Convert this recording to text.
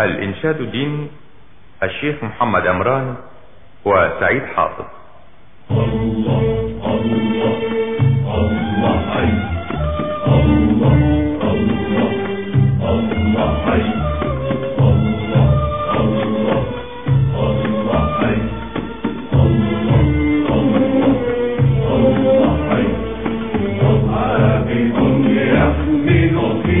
الإنشاد الديني الشيخ محمد عمران وسعيد حافظ الله الله الله حي الله الله حي الله الله الله حي الله الله حي يحمل في